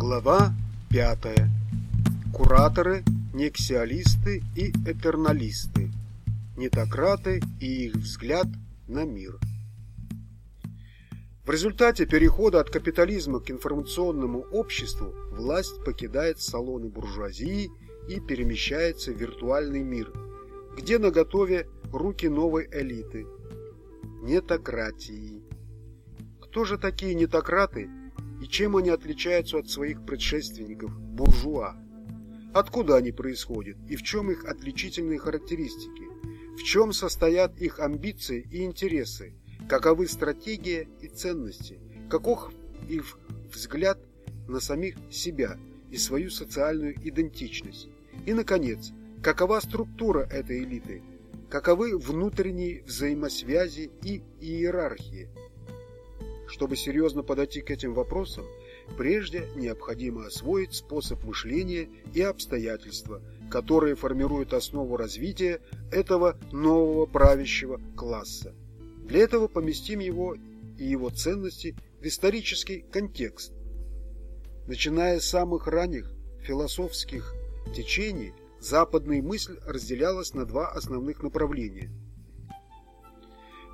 Глава 5. Кураторы, нексиалисты и этерналисты. Нетократы и их взгляд на мир. В результате перехода от капитализма к информационному обществу власть покидает салоны буржуазии и перемещается в виртуальный мир, где наготове руки новой элиты – нетократии. Кто же такие нетократы и чем они отличаются от своих предшественников, буржуа? Откуда они происходят и в чем их отличительные характеристики? В чем состоят их амбиции и интересы? Каковы стратегия и ценности? Каков их взгляд на самих себя и свою социальную идентичность? И, наконец, какова структура этой элиты? Каковы внутренние взаимосвязи и иерархии? Чтобы серьезно подойти к этим вопросам, прежде необходимо освоить способ мышления и обстоятельства, которые формируют основу развития этого нового правящего класса. Для этого поместим его и его ценности в исторический контекст. Начиная с самых ранних философских течений, западная мысль разделялась на два основных направления.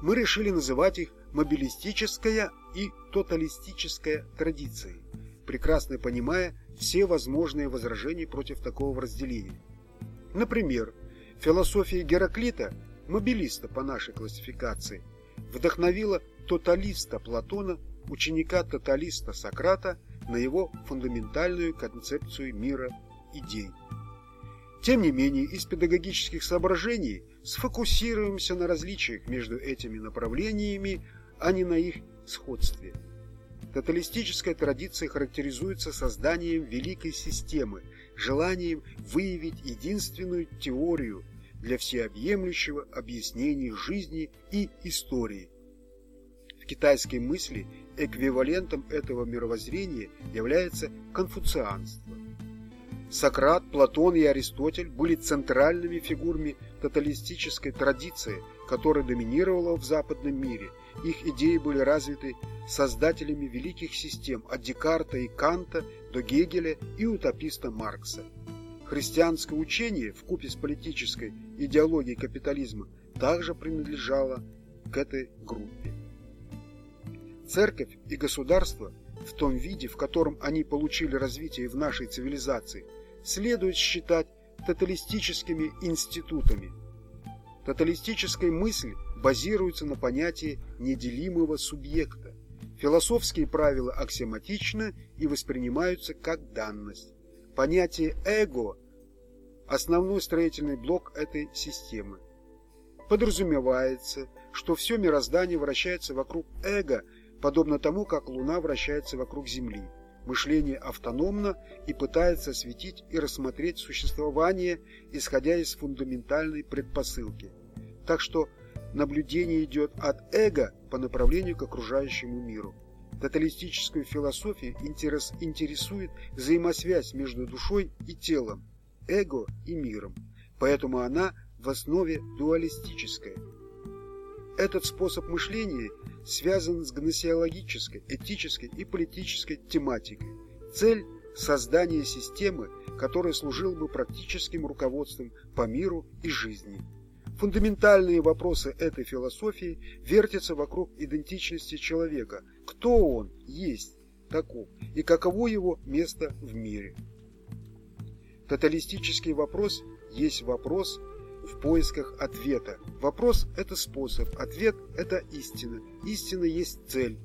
Мы решили называть их мобилистическая и тоталистическая традиции, прекрасно понимая все возможные возражения против такого разделения. Например, философия Гераклита, мобилиста по нашей классификации, вдохновила тоталиста Платона, ученика тоталиста Сократа на его фундаментальную концепцию мира идей. Тем не менее, из педагогических соображений сфокусируемся на различиях между этими направлениями, а не на их сходстве. Тоталистическая традиция характеризуется созданием великой системы, желанием выявить единственную теорию для всеобъемлющего объяснения жизни и истории. В китайской мысли эквивалентом этого мировоззрения является конфуцианство. Сократ, Платон и Аристотель были центральными фигурами тоталистической традиции, которая доминировала в западном мире – их идеи были развиты создателями великих систем от Декарта и Канта до Гегеля и утописта Маркса. Христианское учение в купе с политической идеологией капитализма также принадлежало к этой группе. Церковь и государство в том виде, в котором они получили развитие в нашей цивилизации, следует считать тоталистическими институтами. Тоталистическая мысль базируется на понятии неделимого субъекта. Философские правила аксиоматичны и воспринимаются как данность. Понятие «эго» – основной строительный блок этой системы. Подразумевается, что все мироздание вращается вокруг эго, подобно тому, как Луна вращается вокруг Земли. Мышление автономно и пытается осветить и рассмотреть существование, исходя из фундаментальной предпосылки. Так что наблюдение идет от эго по направлению к окружающему миру. Тоталистическую философию интерес, интересует взаимосвязь между душой и телом, эго и миром, поэтому она в основе дуалистическая. Этот способ мышления связан с гносеологической, этической и политической тематикой. Цель – создание системы, которая служила бы практическим руководством по миру и жизни. Фундаментальные вопросы этой философии вертятся вокруг идентичности человека. Кто он есть таков и каково его место в мире? Тоталистический вопрос есть вопрос в поисках ответа. Вопрос – это способ, ответ – это истина. Истина есть цель.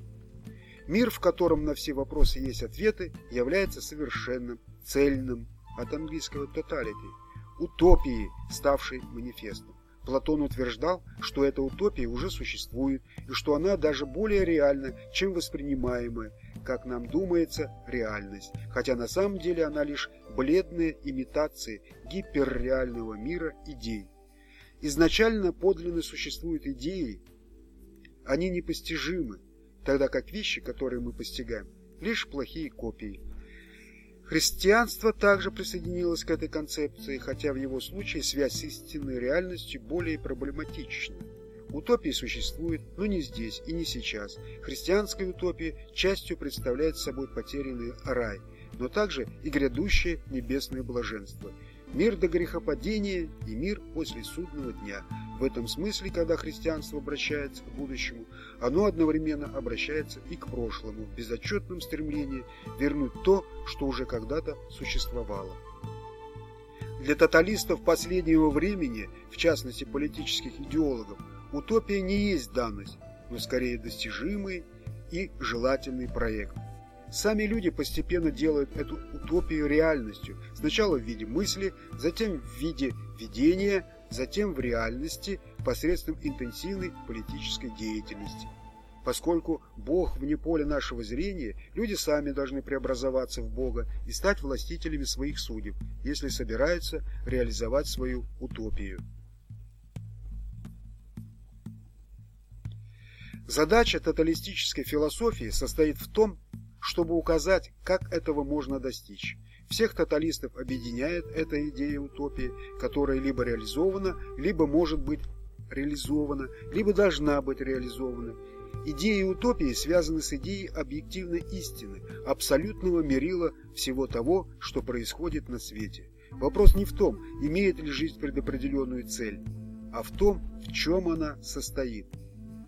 Мир, в котором на все вопросы есть ответы, является совершенным, цельным, от английского totality, утопией, ставшей манифестом. Платон утверждал, что эта утопия уже существует и что она даже более реальна, чем воспринимаемая, как нам думается, реальность, хотя на самом деле она лишь бледная имитация гиперреального мира идей. Изначально подлинно существуют идеи, они непостижимы, тогда как вещи, которые мы постигаем, лишь плохие копии. Христианство также присоединилось к этой концепции, хотя в его случае связь с истинной реальностью более проблематична. Утопии существуют, но не здесь и не сейчас. Христианская утопия частью представляет собой потерянный рай. Но также и грядущее небесное блаженство. Мир до грехопадения и мир после судного дня. В этом смысле, когда христианство обращается к будущему, оно одновременно обращается и к прошлому, в безотчетном стремлении вернуть то, что уже когда-то существовало. Для тоталистов последнего времени, в частности политических идеологов, утопия не есть данность, но скорее достижимый и желательный проект. Сами люди постепенно делают эту утопию реальностью, сначала в виде мысли, затем в виде видения, затем в реальности посредством интенсивной политической деятельности. Поскольку Бог вне поля нашего зрения, люди сами должны преобразоваться в Бога и стать властителями своих судеб, если собираются реализовать свою утопию. Задача тоталистической философии состоит в том, чтобы указать, как этого можно достичь. Всех тоталистов объединяет эта идея утопии, которая либо реализована, либо может быть реализована, либо должна быть реализована. Идеи утопии связаны с идеей объективной истины, абсолютного мерила всего того, что происходит на свете. Вопрос не в том, имеет ли жизнь предопределенную цель, а в том, в чем она состоит.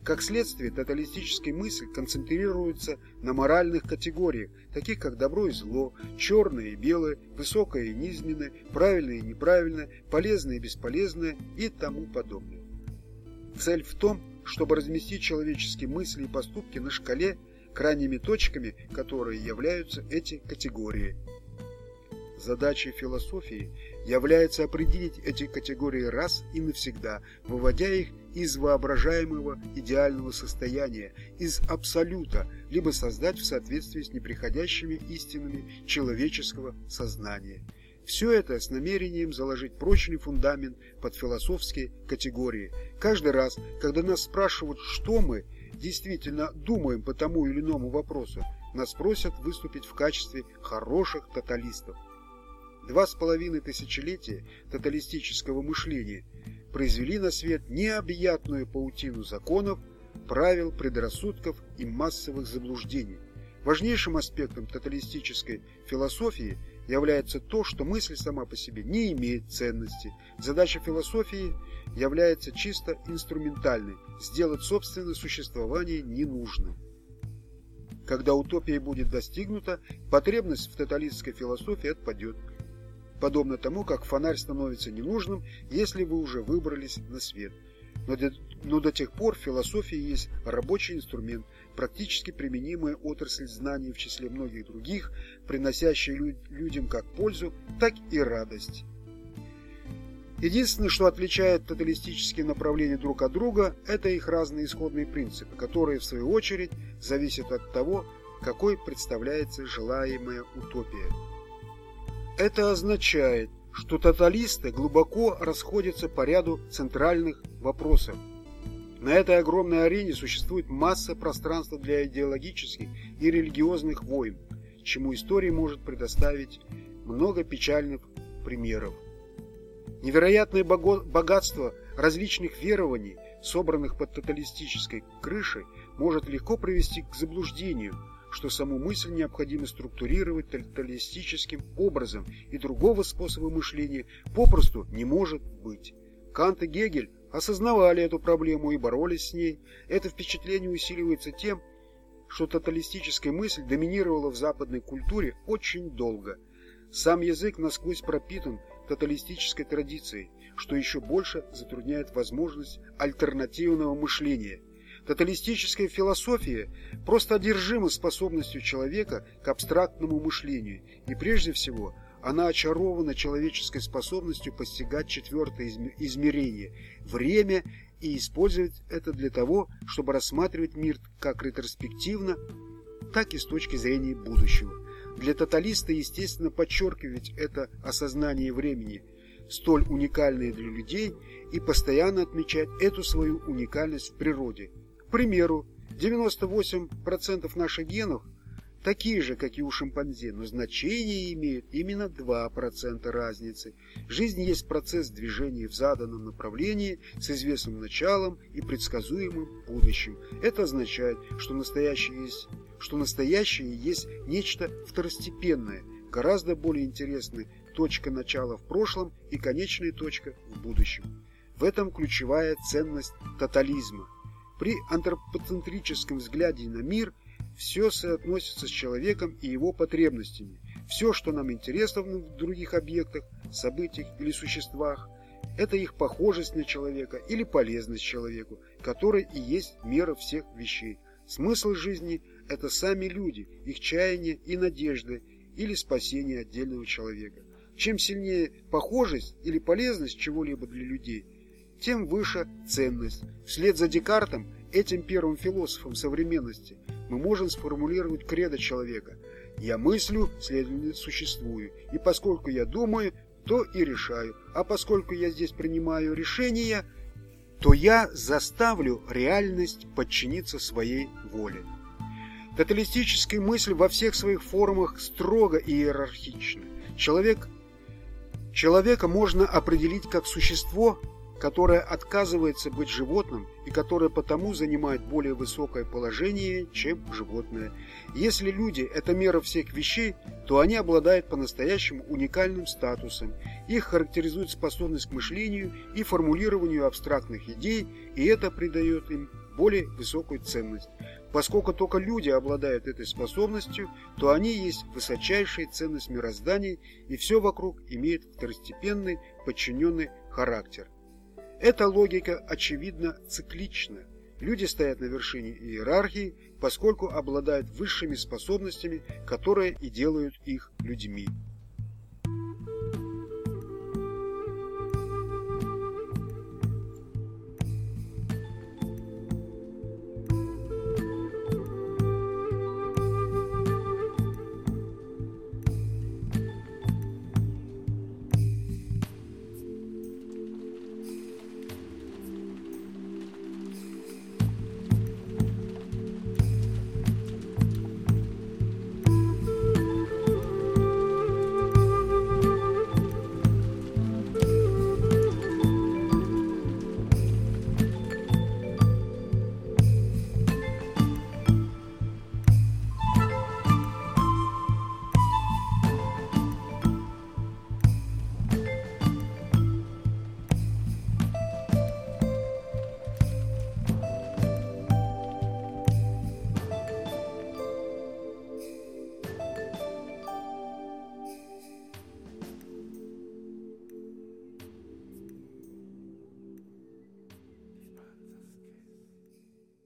Как следствие, тоталистическая мысль концентрируется на моральных категориях, таких как добро и зло, черное и белое, высокое и низменное, правильное и неправильное, полезное и бесполезное и тому подобное. Цель в том, чтобы разместить человеческие мысли и поступки на шкале, крайними точками которые являются эти категории. Задачей философии является определить эти категории раз и навсегда, выводя их из воображаемого идеального состояния, из абсолюта, либо создать в соответствии с неприходящими истинами человеческого сознания. Все это с намерением заложить прочный фундамент под философские категории. Каждый раз, когда нас спрашивают, что мы действительно думаем по тому или иному вопросу, нас просят выступить в качестве хороших тоталистов. Два с половиной тысячелетия тоталистического мышления произвели на свет необъятную паутину законов, правил, предрассудков и массовых заблуждений. Важнейшим аспектом тоталистической философии является то, что мысль сама по себе не имеет ценности. Задача философии является чисто инструментальной – сделать собственное существование ненужным. Когда утопия будет достигнута, потребность в тоталистской философии отпадет – подобно тому, как фонарь становится ненужным, если вы уже выбрались на свет. Но, для, но до тех пор в философии есть рабочий инструмент, практически применимая отрасль знаний в числе многих других, приносящая люд, людям как пользу, так и радость. Единственное, что отличает тоталистические направления друг от друга, это их разные исходные принципы, которые, в свою очередь, зависят от того, какой представляется желаемая утопия. Это означает, что тоталисты глубоко расходятся по ряду центральных вопросов. На этой огромной арене существует масса пространства для идеологических и религиозных войн, чему история может предоставить много печальных примеров. Невероятное богатство различных верований, собранных под тоталистической крышей, может легко привести к заблуждению – что саму мысль необходимо структурировать тоталистическим образом, и другого способа мышления попросту не может быть. Кант и Гегель осознавали эту проблему и боролись с ней. Это впечатление усиливается тем, что тоталистическая мысль доминировала в западной культуре очень долго. Сам язык насквозь пропитан тоталистической традицией, что еще больше затрудняет возможность альтернативного мышления – Тоталистическая философия просто одержима способностью человека к абстрактному мышлению, и прежде всего она очарована человеческой способностью постигать четвертое измерение – время, и использовать это для того, чтобы рассматривать мир как ретроспективно, так и с точки зрения будущего. Для тоталиста, естественно, подчеркивать это осознание времени, столь уникальное для людей, и постоянно отмечать эту свою уникальность в природе – примеру, 98% наших генов такие же, как и у шимпанзе, но значение имеют именно 2% разницы. Жизнь есть процесс движения в заданном направлении с известным началом и предсказуемым будущим. Это означает, что настоящее есть, что настоящее есть нечто второстепенное, гораздо более интересны точка начала в прошлом и конечная точка в будущем. В этом ключевая ценность тотализма. При антропоцентрическом взгляде на мир все соотносится с человеком и его потребностями. Все, что нам интересно в других объектах, событиях или существах, это их похожесть на человека или полезность человеку, которая и есть мера всех вещей. Смысл жизни – это сами люди, их чаяния и надежды или спасение отдельного человека. Чем сильнее похожесть или полезность чего-либо для людей, тем выше ценность. Вслед за Декартом, этим первым философом современности, мы можем сформулировать кредо человека. Я мыслю, следовательно, существую, и поскольку я думаю, то и решаю. А поскольку я здесь принимаю решения, то я заставлю реальность подчиниться своей воле. Тоталистическая мысль во всех своих формах строго иерархична. Человек, человека можно определить как существо, которое отказывается быть животным и которое потому занимает более высокое положение, чем животное. Если люди – это мера всех вещей, то они обладают по-настоящему уникальным статусом. Их характеризует способность к мышлению и формулированию абстрактных идей, и это придает им более высокую ценность. Поскольку только люди обладают этой способностью, то они есть высочайшая ценность мироздания, и все вокруг имеет второстепенный подчиненный характер. Эта логика, очевидно, циклична. Люди стоят на вершине иерархии, поскольку обладают высшими способностями, которые и делают их людьми.